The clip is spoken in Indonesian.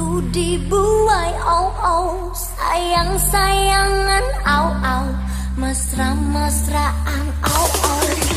Aku dibuai au au Sayang sayangan au au. Mesra mesraan au au.